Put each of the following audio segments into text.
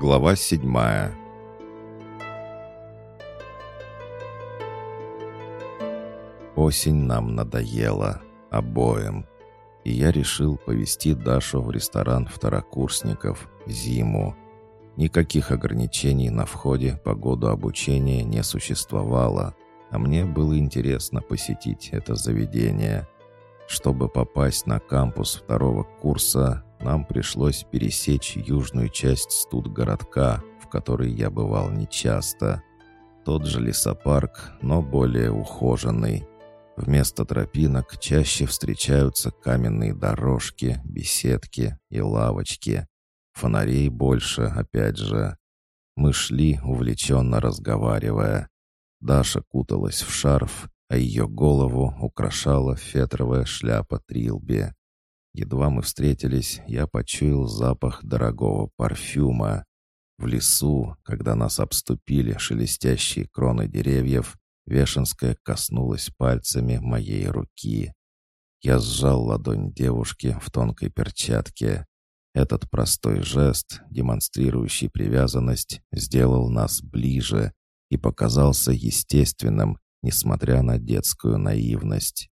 Глава седьмая Осень нам надоела, обоим. И я решил повести Дашу в ресторан второкурсников «Зиму». Никаких ограничений на входе по году обучения не существовало, а мне было интересно посетить это заведение. Чтобы попасть на кампус второго курса, нам пришлось пересечь южную часть студгородка, в который я бывал нечасто. Тот же лесопарк, но более ухоженный. Вместо тропинок чаще встречаются каменные дорожки, беседки и лавочки. Фонарей больше, опять же. Мы шли, увлеченно разговаривая. Даша куталась в шарф, а ее голову украшала фетровая шляпа Трилби. Едва мы встретились, я почуял запах дорогого парфюма. В лесу, когда нас обступили шелестящие кроны деревьев, Вешенская коснулась пальцами моей руки. Я сжал ладонь девушки в тонкой перчатке. Этот простой жест, демонстрирующий привязанность, сделал нас ближе и показался естественным, несмотря на детскую наивность.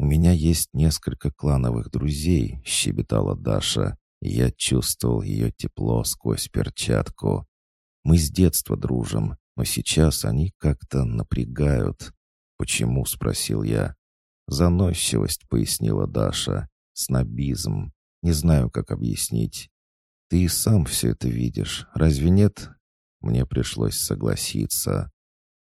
«У меня есть несколько клановых друзей», — щебетала Даша, я чувствовал ее тепло сквозь перчатку. «Мы с детства дружим, но сейчас они как-то напрягают». «Почему?» — спросил я. «Заносчивость», — пояснила Даша. «Снобизм. Не знаю, как объяснить. Ты и сам все это видишь, разве нет?» Мне пришлось согласиться.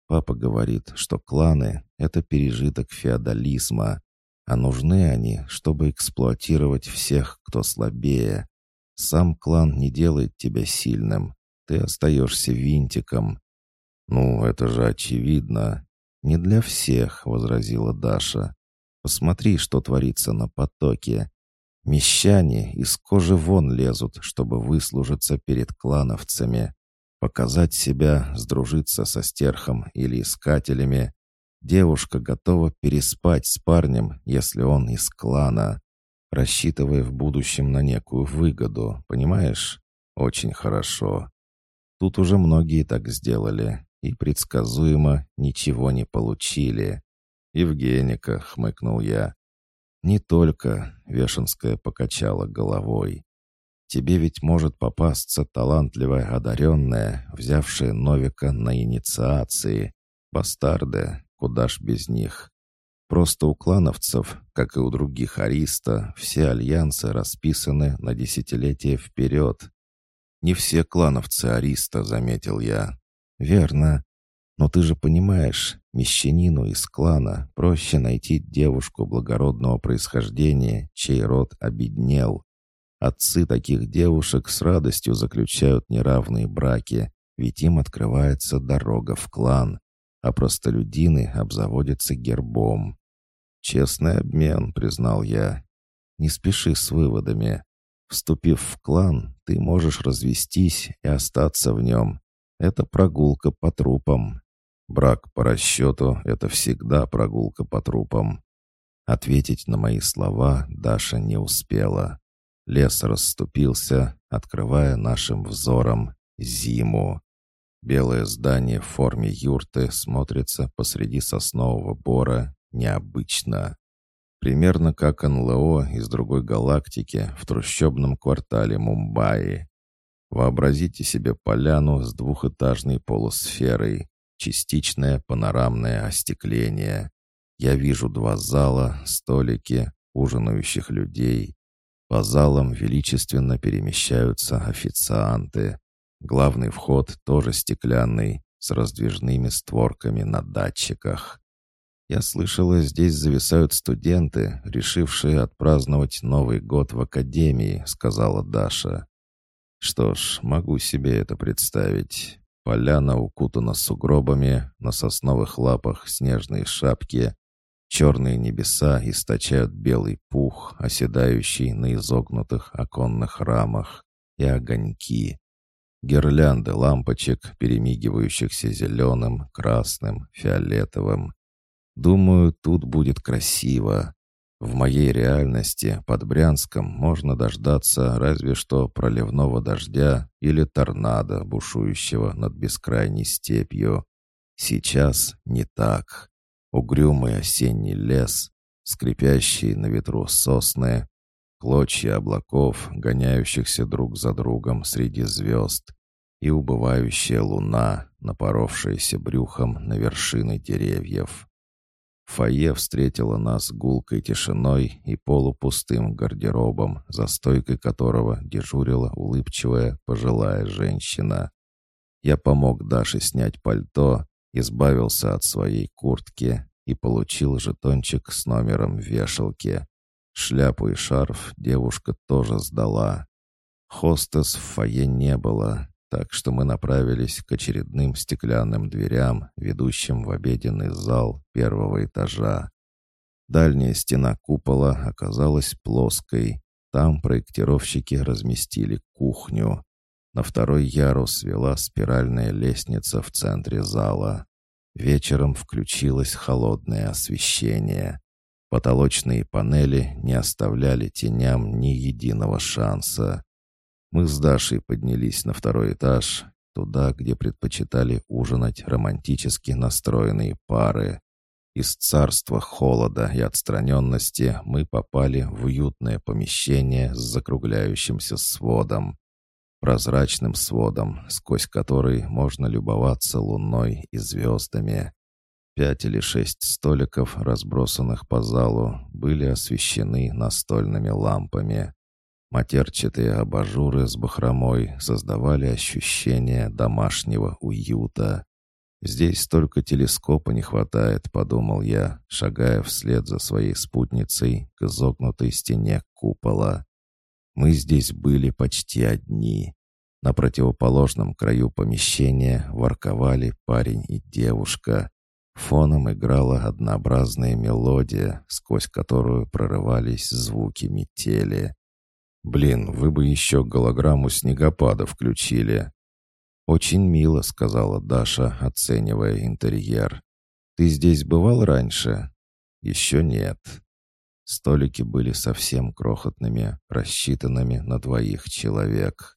Папа говорит, что кланы — это пережиток феодализма, а нужны они, чтобы эксплуатировать всех, кто слабее. Сам клан не делает тебя сильным. Ты остаешься винтиком. «Ну, это же очевидно. Не для всех», — возразила Даша. «Посмотри, что творится на потоке. Мещане из кожи вон лезут, чтобы выслужиться перед клановцами, показать себя, сдружиться со стерхом или искателями, Девушка готова переспать с парнем, если он из клана, рассчитывая в будущем на некую выгоду, понимаешь? Очень хорошо. Тут уже многие так сделали и предсказуемо ничего не получили. «Евгеника», — хмыкнул я. «Не только», — Вешенская покачала головой. «Тебе ведь может попасться талантливая одаренная, взявшая Новика на инициации. Бастарды, Куда ж без них? Просто у клановцев, как и у других ариста, все альянсы расписаны на десятилетия вперед. Не все клановцы ариста, заметил я. Верно. Но ты же понимаешь, мещанину из клана проще найти девушку благородного происхождения, чей род обеднел. Отцы таких девушек с радостью заключают неравные браки, ведь им открывается дорога в клан а простолюдины обзаводятся гербом. «Честный обмен», — признал я. «Не спеши с выводами. Вступив в клан, ты можешь развестись и остаться в нем. Это прогулка по трупам. Брак по расчету — это всегда прогулка по трупам». Ответить на мои слова Даша не успела. Лес расступился, открывая нашим взором зиму. Белое здание в форме юрты смотрится посреди соснового бора необычно. Примерно как НЛО из другой галактики в трущобном квартале Мумбаи. Вообразите себе поляну с двухэтажной полусферой, частичное панорамное остекление. Я вижу два зала, столики, ужинающих людей. По залам величественно перемещаются официанты. Главный вход тоже стеклянный, с раздвижными створками на датчиках. Я слышала, здесь зависают студенты, решившие отпраздновать Новый год в академии, сказала Даша. Что ж, могу себе это представить. Поляна укутана сугробами, на сосновых лапах снежные шапки, черные небеса источают белый пух, оседающий на изогнутых оконных рамах, и огоньки. Гирлянды лампочек, перемигивающихся зеленым, красным, фиолетовым. Думаю, тут будет красиво. В моей реальности под Брянском можно дождаться разве что проливного дождя или торнадо, бушующего над бескрайней степью. Сейчас не так. Угрюмый осенний лес, скрипящие на ветру сосны, клочья облаков, гоняющихся друг за другом среди звезд, и убывающая луна, напоровшаяся брюхом на вершины деревьев. Фойе встретило нас гулкой тишиной и полупустым гардеробом, за стойкой которого дежурила улыбчивая пожилая женщина. Я помог Даше снять пальто, избавился от своей куртки и получил жетончик с номером вешалки. Шляпу и шарф девушка тоже сдала. Хостес в фойе не было, так что мы направились к очередным стеклянным дверям, ведущим в обеденный зал первого этажа. Дальняя стена купола оказалась плоской. Там проектировщики разместили кухню. На второй ярус вела спиральная лестница в центре зала. Вечером включилось холодное освещение. Потолочные панели не оставляли теням ни единого шанса. Мы с Дашей поднялись на второй этаж, туда, где предпочитали ужинать романтически настроенные пары. Из царства холода и отстраненности мы попали в уютное помещение с закругляющимся сводом. Прозрачным сводом, сквозь который можно любоваться луной и звездами. Пять или шесть столиков, разбросанных по залу, были освещены настольными лампами. Матерчатые абажуры с бахромой создавали ощущение домашнего уюта. «Здесь только телескопа не хватает», — подумал я, шагая вслед за своей спутницей к изогнутой стене купола. Мы здесь были почти одни. На противоположном краю помещения ворковали парень и девушка. Фоном играла однообразная мелодия, сквозь которую прорывались звуки метели. «Блин, вы бы еще голограмму снегопада включили». «Очень мило», — сказала Даша, оценивая интерьер. «Ты здесь бывал раньше?» «Еще нет». Столики были совсем крохотными, рассчитанными на двоих человек.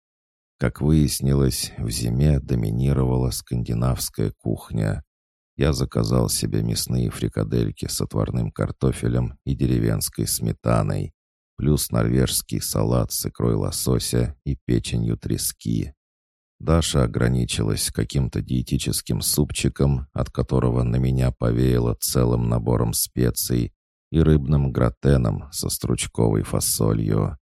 Как выяснилось, в зиме доминировала скандинавская кухня. Я заказал себе мясные фрикадельки с отварным картофелем и деревенской сметаной, плюс норвежский салат с икрой лосося и печенью трески. Даша ограничилась каким-то диетическим супчиком, от которого на меня повеяло целым набором специй и рыбным гратеном со стручковой фасолью.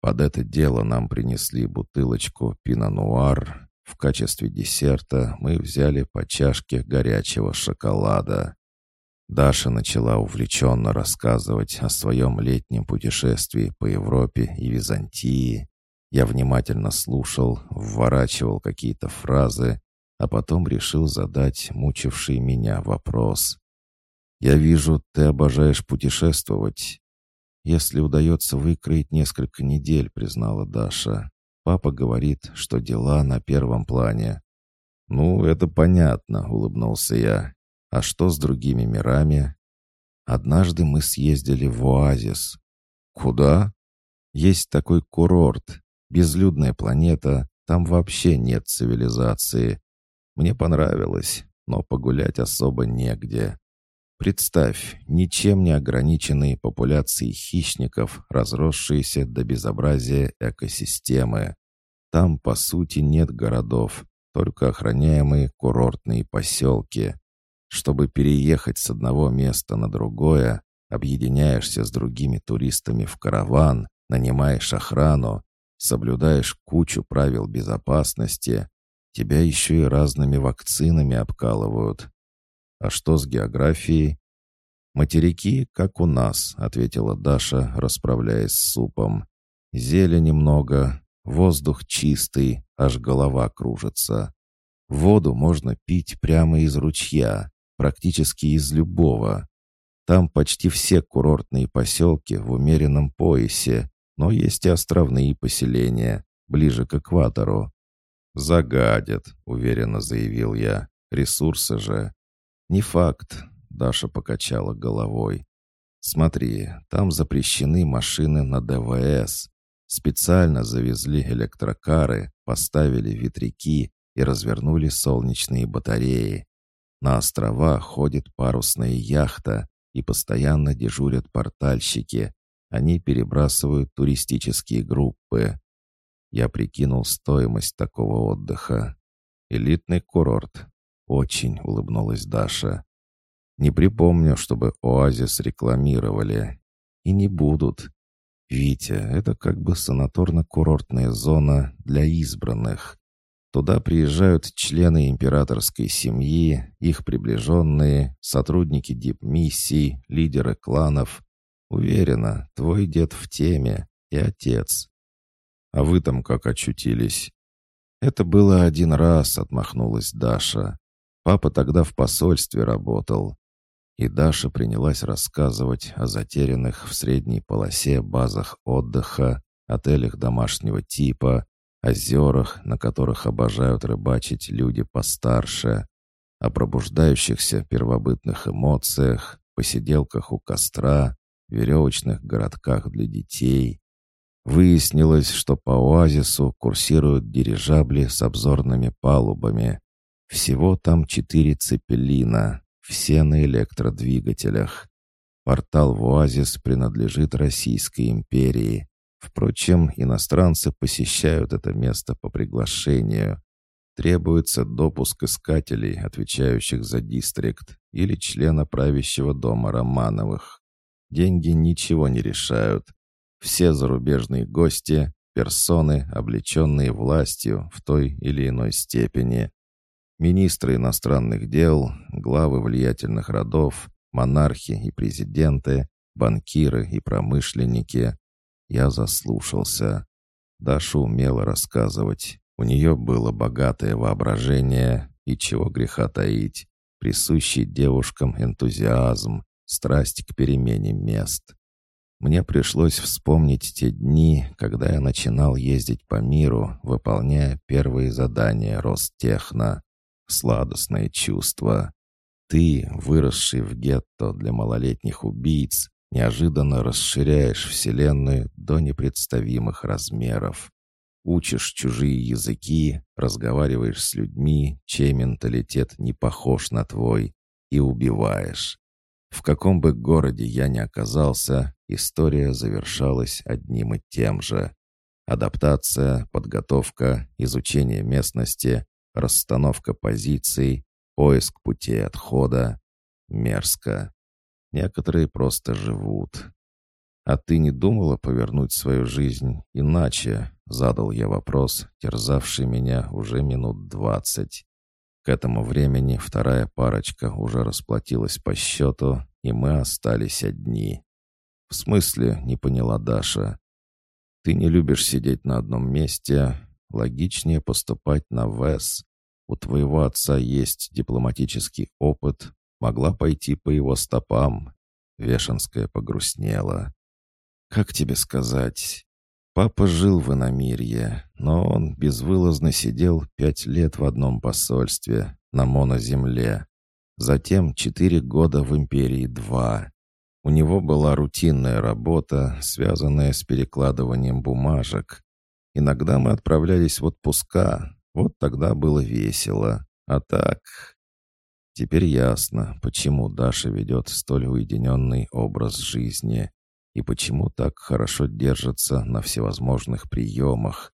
Под это дело нам принесли бутылочку пино-нуар. В качестве десерта мы взяли по чашке горячего шоколада. Даша начала увлеченно рассказывать о своем летнем путешествии по Европе и Византии. Я внимательно слушал, вворачивал какие-то фразы, а потом решил задать мучивший меня вопрос. «Я вижу, ты обожаешь путешествовать». «Если удается выкроить несколько недель», — признала Даша. «Папа говорит, что дела на первом плане». «Ну, это понятно», — улыбнулся я. А что с другими мирами? Однажды мы съездили в оазис. Куда? Есть такой курорт, безлюдная планета, там вообще нет цивилизации. Мне понравилось, но погулять особо негде. Представь, ничем не ограниченные популяции хищников, разросшиеся до безобразия экосистемы. Там, по сути, нет городов, только охраняемые курортные поселки. Чтобы переехать с одного места на другое, объединяешься с другими туристами в караван, нанимаешь охрану, соблюдаешь кучу правил безопасности, тебя еще и разными вакцинами обкалывают. А что с географией? «Материки, как у нас», — ответила Даша, расправляясь с супом. «Зелени много, воздух чистый, аж голова кружится. Воду можно пить прямо из ручья практически из любого. Там почти все курортные поселки в умеренном поясе, но есть и островные поселения, ближе к экватору. «Загадят», — уверенно заявил я. «Ресурсы же». «Не факт», — Даша покачала головой. Смотри, там запрещены машины на ДВС. Специально завезли электрокары, поставили ветряки и развернули солнечные батареи. На острова ходит парусная яхта, и постоянно дежурят портальщики. Они перебрасывают туристические группы. Я прикинул стоимость такого отдыха. Элитный курорт. Очень улыбнулась Даша. Не припомню, чтобы оазис рекламировали. И не будут. Витя, это как бы санаторно-курортная зона для избранных. Туда приезжают члены императорской семьи, их приближенные, сотрудники дипмиссий, лидеры кланов. Уверена, твой дед в теме и отец. А вы там как очутились? Это было один раз, отмахнулась Даша. Папа тогда в посольстве работал. И Даша принялась рассказывать о затерянных в средней полосе базах отдыха, отелях домашнего типа, озерах, на которых обожают рыбачить люди постарше, о пробуждающихся первобытных эмоциях, посиделках у костра, веревочных городках для детей. Выяснилось, что по оазису курсируют дирижабли с обзорными палубами. Всего там четыре цепелина, все на электродвигателях. Портал в оазис принадлежит Российской империи. Впрочем, иностранцы посещают это место по приглашению. Требуется допуск искателей, отвечающих за дистрикт, или члена правящего дома Романовых. Деньги ничего не решают. Все зарубежные гости — персоны, облеченные властью в той или иной степени. Министры иностранных дел, главы влиятельных родов, монархи и президенты, банкиры и промышленники. Я заслушался. Даша умела рассказывать. У нее было богатое воображение и, чего греха таить, присущий девушкам энтузиазм, страсть к перемене мест. Мне пришлось вспомнить те дни, когда я начинал ездить по миру, выполняя первые задания Ростехна. Сладостное чувство. Ты, выросший в гетто для малолетних убийц, неожиданно расширяешь Вселенную до непредставимых размеров. Учишь чужие языки, разговариваешь с людьми, чей менталитет не похож на твой, и убиваешь. В каком бы городе я ни оказался, история завершалась одним и тем же. Адаптация, подготовка, изучение местности, расстановка позиций, поиск путей отхода. Мерзко. Некоторые просто живут. «А ты не думала повернуть свою жизнь иначе?» — задал я вопрос, терзавший меня уже минут двадцать. К этому времени вторая парочка уже расплатилась по счету, и мы остались одни. «В смысле?» — не поняла Даша. «Ты не любишь сидеть на одном месте. Логичнее поступать на ВЭС. У твоего отца есть дипломатический опыт, Могла пойти по его стопам. Вешенская погрустнела. «Как тебе сказать?» Папа жил в иномирье, но он безвылазно сидел пять лет в одном посольстве на моноземле. Затем четыре года в империи-2. У него была рутинная работа, связанная с перекладыванием бумажек. Иногда мы отправлялись в отпуска, вот тогда было весело. А так, Теперь ясно, почему Даша ведет столь уединенный образ жизни и почему так хорошо держится на всевозможных приемах.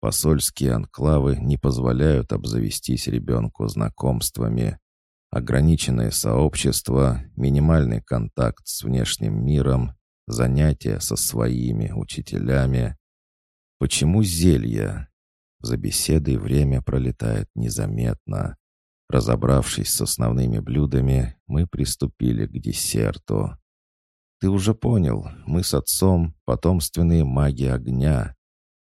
Посольские анклавы не позволяют обзавестись ребенку знакомствами. Ограниченное сообщество, минимальный контакт с внешним миром, занятия со своими учителями. Почему зелья? За беседой время пролетает незаметно. Разобравшись с основными блюдами, мы приступили к десерту. «Ты уже понял, мы с отцом — потомственные маги огня.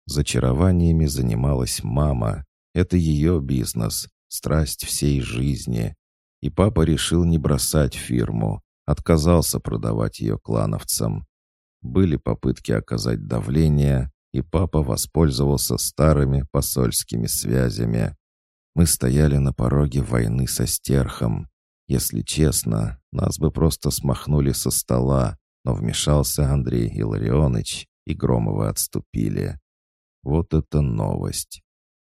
Зачарованиями занималась мама. Это ее бизнес, страсть всей жизни. И папа решил не бросать фирму, отказался продавать ее клановцам. Были попытки оказать давление, и папа воспользовался старыми посольскими связями. Мы стояли на пороге войны со стерхом. Если честно, нас бы просто смахнули со стола, но вмешался Андрей Илларионович, и Громовы отступили. Вот это новость.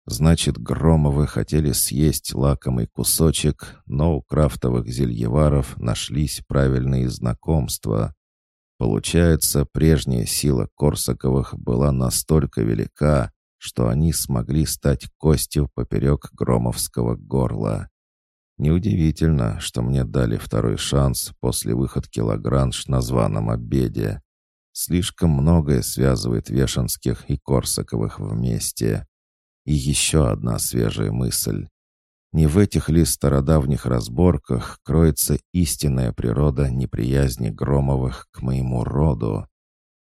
Значит, Громовы хотели съесть лакомый кусочек, но у крафтовых зельеваров нашлись правильные знакомства. Получается, прежняя сила Корсаковых была настолько велика, что они смогли стать костью поперек Громовского горла. Неудивительно, что мне дали второй шанс после выходки Лагранж на званом обеде. Слишком многое связывает Вешенских и Корсаковых вместе. И еще одна свежая мысль. Не в этих ли стародавних разборках кроется истинная природа неприязни Громовых к моему роду?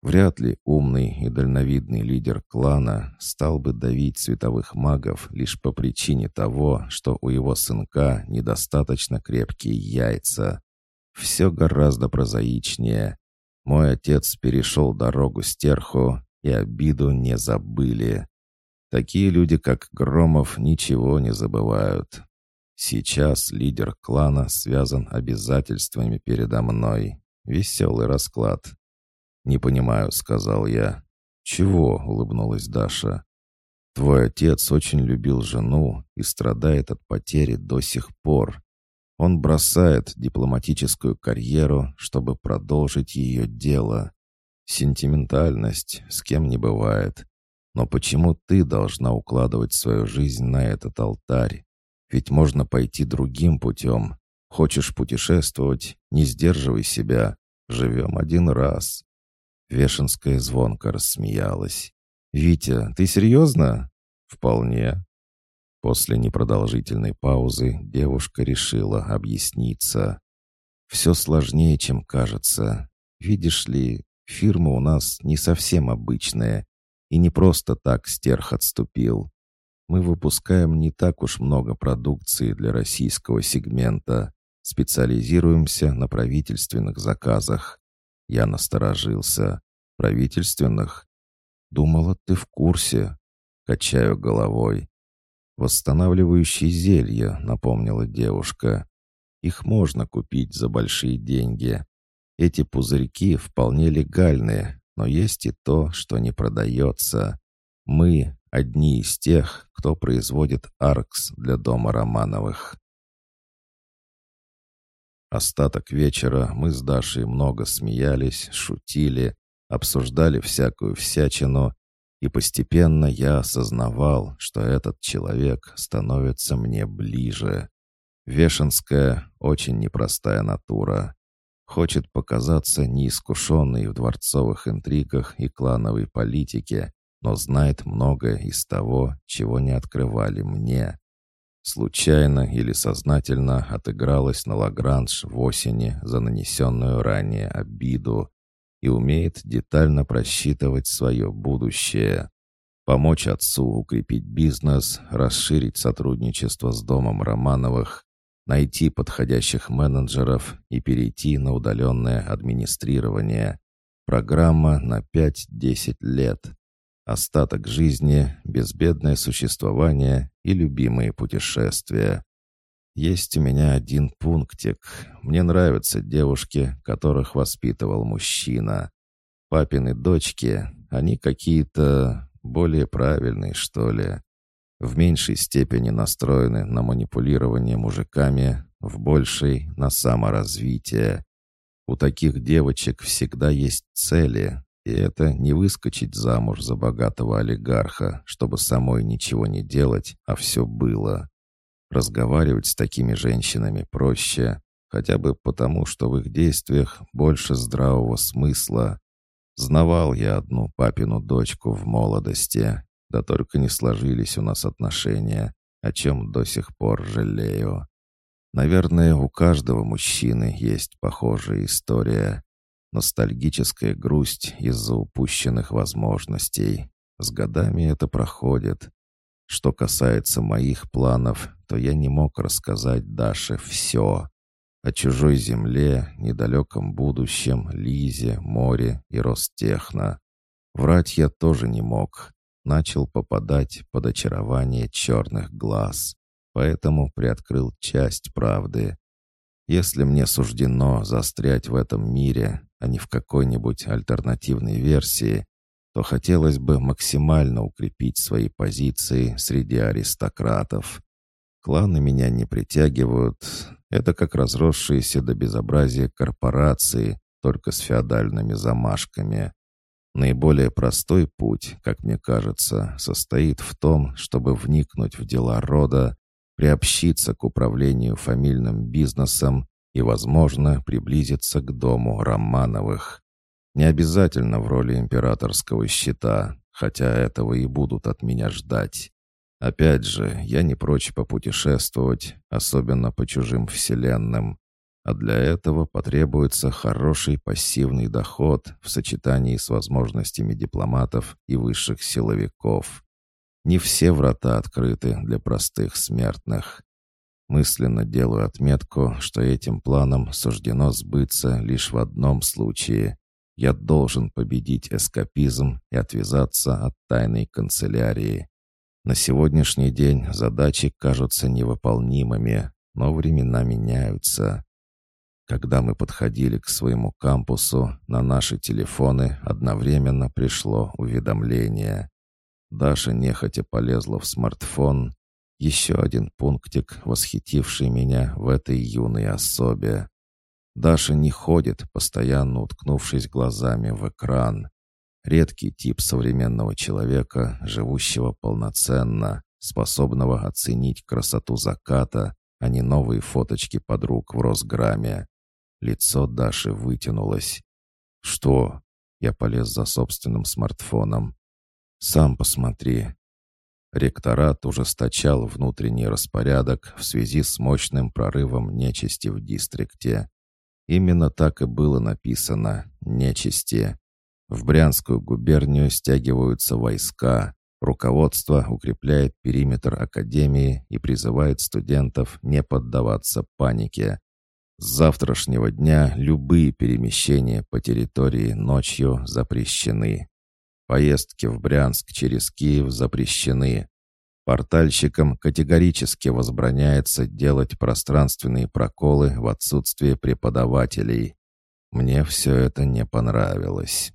Вряд ли умный и дальновидный лидер клана стал бы давить световых магов лишь по причине того, что у его сынка недостаточно крепкие яйца. Все гораздо прозаичнее. Мой отец перешел дорогу стерху, и обиду не забыли. Такие люди, как Громов, ничего не забывают. Сейчас лидер клана связан обязательствами передо мной. Веселый расклад. «Не понимаю», — сказал я. «Чего?» — улыбнулась Даша. «Твой отец очень любил жену и страдает от потери до сих пор. Он бросает дипломатическую карьеру, чтобы продолжить ее дело. Сентиментальность с кем не бывает. Но почему ты должна укладывать свою жизнь на этот алтарь? Ведь можно пойти другим путем. Хочешь путешествовать, не сдерживай себя. Живем один раз. Вешенская звонко рассмеялась. «Витя, ты серьезно?» «Вполне». После непродолжительной паузы девушка решила объясниться. «Все сложнее, чем кажется. Видишь ли, фирма у нас не совсем обычная, и не просто так стерх отступил. Мы выпускаем не так уж много продукции для российского сегмента, специализируемся на правительственных заказах. Я насторожился. «Правительственных?» «Думала, ты в курсе». Качаю головой. «Восстанавливающие зелья», — напомнила девушка. «Их можно купить за большие деньги. Эти пузырьки вполне легальные, но есть и то, что не продается. Мы — одни из тех, кто производит аркс для дома Романовых». Остаток вечера мы с Дашей много смеялись, шутили, обсуждали всякую всячину, и постепенно я осознавал, что этот человек становится мне ближе. Вешенская — очень непростая натура. Хочет показаться неискушенной в дворцовых интригах и клановой политике, но знает многое из того, чего не открывали мне случайно или сознательно отыгралась на Лагранж в осени за нанесенную ранее обиду и умеет детально просчитывать свое будущее. Помочь отцу укрепить бизнес, расширить сотрудничество с домом Романовых, найти подходящих менеджеров и перейти на удаленное администрирование. Программа на 5-10 лет. Остаток жизни, безбедное существование и любимые путешествия. Есть у меня один пунктик. Мне нравятся девушки, которых воспитывал мужчина. Папины дочки, они какие-то более правильные, что ли. В меньшей степени настроены на манипулирование мужиками, в большей — на саморазвитие. У таких девочек всегда есть цели, и это не выскочить замуж за богатого олигарха, чтобы самой ничего не делать, а все было. Разговаривать с такими женщинами проще, хотя бы потому, что в их действиях больше здравого смысла. Знавал я одну папину дочку в молодости, да только не сложились у нас отношения, о чем до сих пор жалею. Наверное, у каждого мужчины есть похожая история. Ностальгическая грусть из-за упущенных возможностей. С годами это проходит. Что касается моих планов, то я не мог рассказать Даше все. О чужой земле, недалеком будущем, Лизе, море и Ростехно. Врать я тоже не мог. Начал попадать под очарование черных глаз. Поэтому приоткрыл часть правды. Если мне суждено застрять в этом мире, а не в какой-нибудь альтернативной версии, то хотелось бы максимально укрепить свои позиции среди аристократов. Кланы меня не притягивают. Это как разросшиеся до безобразия корпорации, только с феодальными замашками. Наиболее простой путь, как мне кажется, состоит в том, чтобы вникнуть в дела рода, приобщиться к управлению фамильным бизнесом и, возможно, приблизиться к дому Романовых. Не обязательно в роли императорского щита, хотя этого и будут от меня ждать. Опять же, я не прочь попутешествовать, особенно по чужим вселенным. А для этого потребуется хороший пассивный доход в сочетании с возможностями дипломатов и высших силовиков. Не все врата открыты для простых смертных. Мысленно делаю отметку, что этим планом суждено сбыться лишь в одном случае. Я должен победить эскапизм и отвязаться от тайной канцелярии. На сегодняшний день задачи кажутся невыполнимыми, но времена меняются. Когда мы подходили к своему кампусу, на наши телефоны одновременно пришло уведомление. Даша нехотя полезла в смартфон. Еще один пунктик, восхитивший меня в этой юной особе. Даша не ходит, постоянно уткнувшись глазами в экран. Редкий тип современного человека, живущего полноценно, способного оценить красоту заката, а не новые фоточки подруг в Росграме. Лицо Даши вытянулось. «Что?» Я полез за собственным смартфоном. «Сам посмотри». Ректорат ужесточал внутренний распорядок в связи с мощным прорывом нечисти в дистрикте. Именно так и было написано «нечисти». В Брянскую губернию стягиваются войска, руководство укрепляет периметр академии и призывает студентов не поддаваться панике. С завтрашнего дня любые перемещения по территории ночью запрещены. Поездки в Брянск через Киев запрещены. Портальщикам категорически возбраняется делать пространственные проколы в отсутствие преподавателей. Мне все это не понравилось.